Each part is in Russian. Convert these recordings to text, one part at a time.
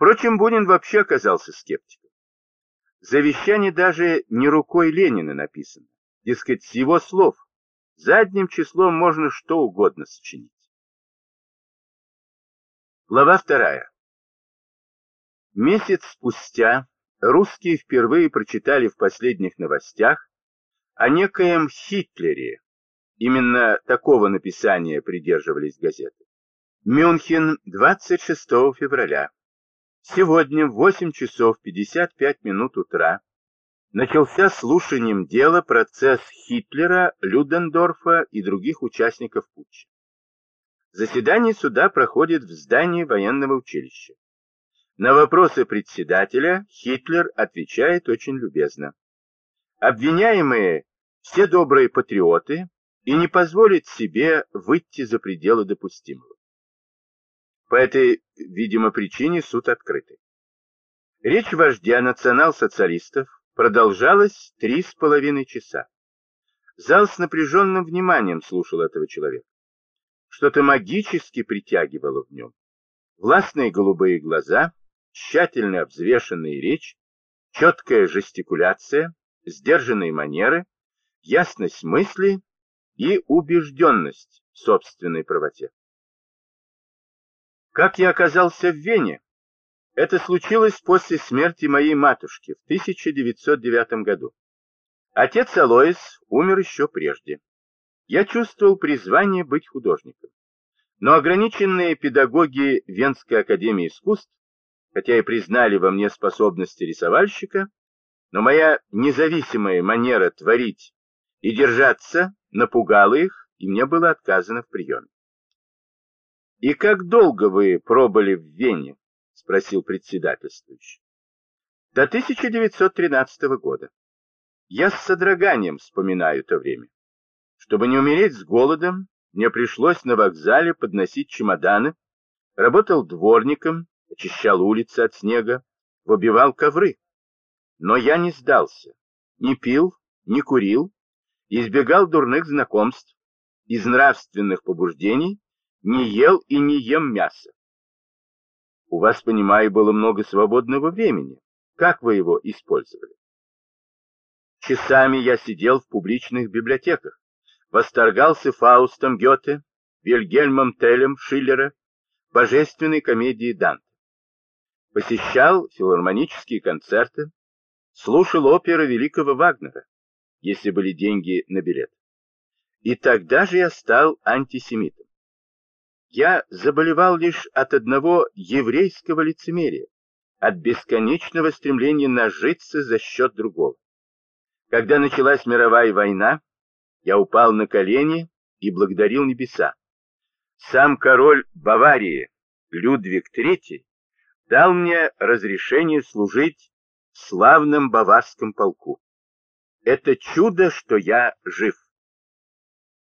Впрочем, Бунин вообще оказался скептиком. Завещание даже не рукой Ленина написано. Дескать, с его слов задним числом можно что угодно сочинить. Глава вторая. Месяц спустя русские впервые прочитали в последних новостях о некоем Хитлере. Именно такого написания придерживались газеты. Мюнхен, 26 февраля. Сегодня в 8 часов 55 минут утра начался слушанием дела процесс Хитлера, Людендорфа и других участников путча. Заседание суда проходит в здании военного училища. На вопросы председателя Хитлер отвечает очень любезно. Обвиняемые все добрые патриоты и не позволят себе выйти за пределы допустимого. По этой, видимо, причине суд открытый. Речь вождя национал-социалистов продолжалась три с половиной часа. Зал с напряженным вниманием слушал этого человека. Что-то магически притягивало в нем. Властные голубые глаза, тщательно обвзвешенная речь, четкая жестикуляция, сдержанные манеры, ясность мысли и убежденность в собственной правоте. Как я оказался в Вене? Это случилось после смерти моей матушки в 1909 году. Отец Алоис умер еще прежде. Я чувствовал призвание быть художником. Но ограниченные педагоги Венской академии искусств, хотя и признали во мне способности рисовальщика, но моя независимая манера творить и держаться напугала их, и мне было отказано в приеме. «И как долго вы пробыли в Вене?» — спросил председательствующий. «До 1913 года. Я с содроганием вспоминаю то время. Чтобы не умереть с голодом, мне пришлось на вокзале подносить чемоданы, работал дворником, очищал улицы от снега, выбивал ковры. Но я не сдался, не пил, не курил, избегал дурных знакомств, из нравственных побуждений не ел и не ем мясо. У вас, понимаю, было много свободного времени. Как вы его использовали? Часами я сидел в публичных библиотеках, восторгался Фаустом Гёте, Вильгельмом Телем Шиллера, божественной комедией Данте. Посещал филармонические концерты, слушал оперы великого Вагнера, если были деньги на билет. И тогда же я стал антисемитом. Я заболевал лишь от одного еврейского лицемерия, от бесконечного стремления нажиться за счет другого. Когда началась мировая война, я упал на колени и благодарил небеса. Сам король Баварии, Людвиг III, дал мне разрешение служить в славном баварском полку. Это чудо, что я жив.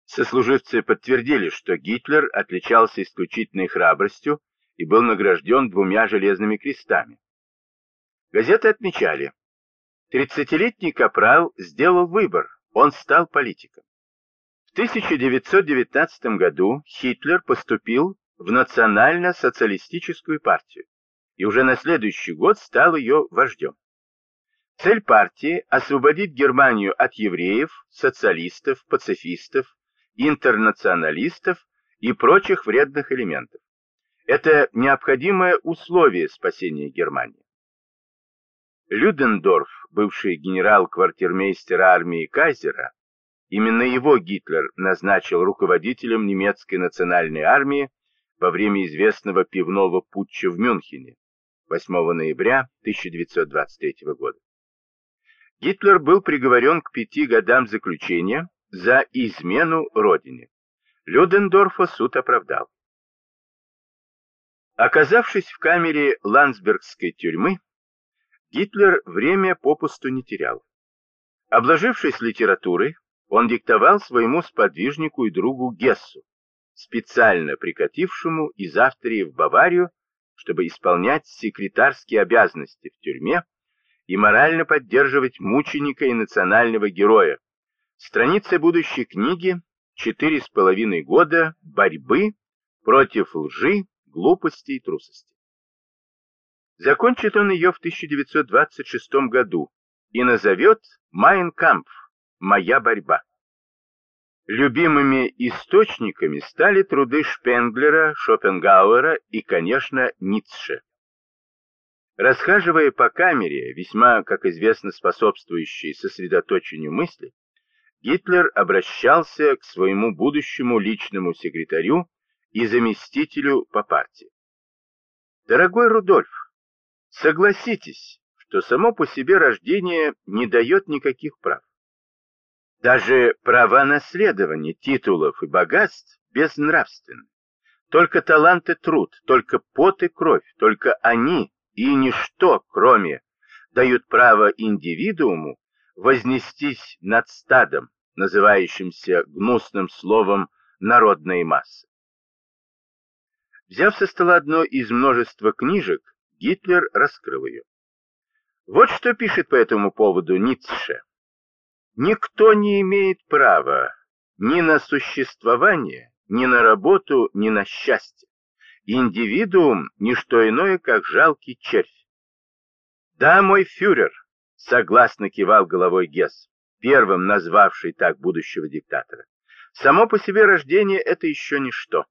Сослуживцы подтвердили, что Гитлер отличался исключительной храбростью и был награжден двумя железными крестами. Газеты отмечали, тридцатилетний капрал сделал выбор, он стал политиком. В 1919 году Хитлер поступил в национально-социалистическую партию и уже на следующий год стал ее вождем. Цель партии – освободить Германию от евреев, социалистов, пацифистов, интернационалистов и прочих вредных элементов. Это необходимое условие спасения Германии. Людендорф, бывший генерал-квартирмейстер армии Кайзера, именно его Гитлер назначил руководителем немецкой национальной армии во время известного пивного путча в Мюнхене 8 ноября 1923 года. Гитлер был приговорен к пяти годам заключения за измену родине. Людендорфа суд оправдал. Оказавшись в камере Ландсбергской тюрьмы, Гитлер время попусту не терял. Обложившись литературой, он диктовал своему сподвижнику и другу Гессу, специально прикатившему из Австрии в Баварию, чтобы исполнять секретарские обязанности в тюрьме и морально поддерживать мученика и национального героя, Страница будущей книги «Четыре с половиной года борьбы против лжи, глупости и трусости». Закончит он ее в 1926 году и назовет «Майн Кампф» – «Моя борьба». Любимыми источниками стали труды Шпенглера, Шопенгауэра и, конечно, Ницше. Расхаживая по камере, весьма, как известно, способствующей сосредоточению мысли, Гитлер обращался к своему будущему личному секретарю и заместителю по партии. Дорогой Рудольф, согласитесь, что само по себе рождение не дает никаких прав. Даже права наследования, титулов и богатств безнравственны. Только талант и труд, только пот и кровь, только они и ничто, кроме, дают право индивидууму вознестись над стадом, называющимся гнусным словом «народная масса». Взяв со стола одно из множества книжек, Гитлер раскрыл ее. Вот что пишет по этому поводу Ницше. Никто не имеет права ни на существование, ни на работу, ни на счастье. Индивидуум – не что иное, как жалкий червь. Да, мой фюрер, согласно кивал головой Гесс, первым назвавший так будущего диктатора. Само по себе рождение – это еще ничто.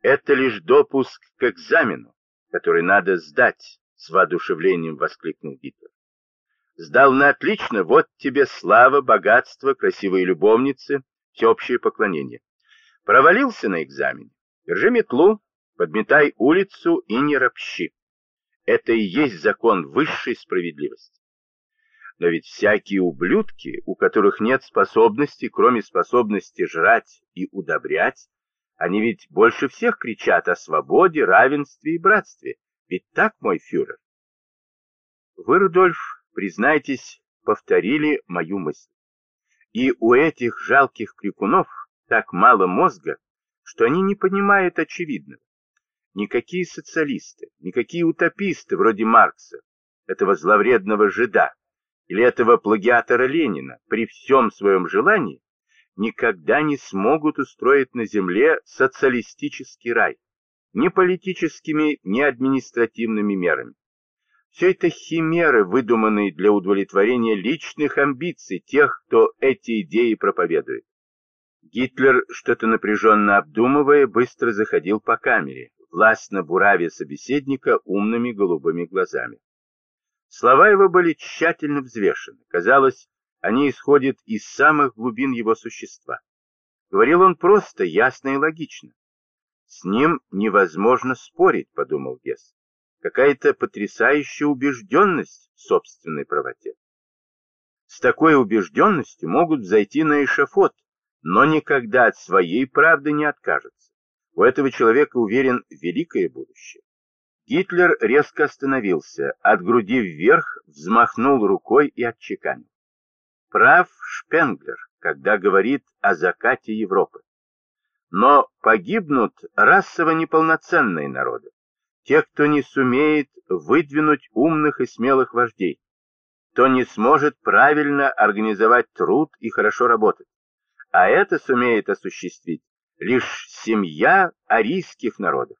Это лишь допуск к экзамену, который надо сдать, с воодушевлением воскликнул Гитлер. Сдал на отлично, вот тебе слава, богатство, красивые любовницы, всеобщее поклонение. Провалился на экзамене. Держи метлу, подметай улицу и не ропщи. Это и есть закон высшей справедливости. Но ведь всякие ублюдки, у которых нет способности, кроме способности жрать и удобрять, они ведь больше всех кричат о свободе, равенстве и братстве. Ведь так, мой фюрер? Вы, Рудольф, признайтесь, повторили мою мысль. И у этих жалких крикунов так мало мозга, что они не понимают очевидного. Никакие социалисты, никакие утописты вроде Маркса, этого зловредного жида, или этого плагиатора Ленина, при всем своем желании, никогда не смогут устроить на земле социалистический рай, ни политическими, ни административными мерами. Все это химеры, выдуманные для удовлетворения личных амбиций тех, кто эти идеи проповедует. Гитлер, что-то напряженно обдумывая, быстро заходил по камере, властно буравя собеседника умными голубыми глазами. Слова его были тщательно взвешены. Казалось, они исходят из самых глубин его существа. Говорил он просто, ясно и логично. С ним невозможно спорить, подумал Гесс какая-то потрясающая убежденность в собственной правоте. С такой убежденностью могут зайти на эшафот, но никогда от своей правды не откажутся. У этого человека уверен великое будущее. Гитлер резко остановился, от груди вверх взмахнул рукой и отчеканил. Прав Шпенглер, когда говорит о закате Европы. Но погибнут расово неполноценные народы те, кто не сумеет выдвинуть умных и смелых вождей, кто не сможет правильно организовать труд и хорошо работать. А это сумеет осуществить лишь семья арийских народов.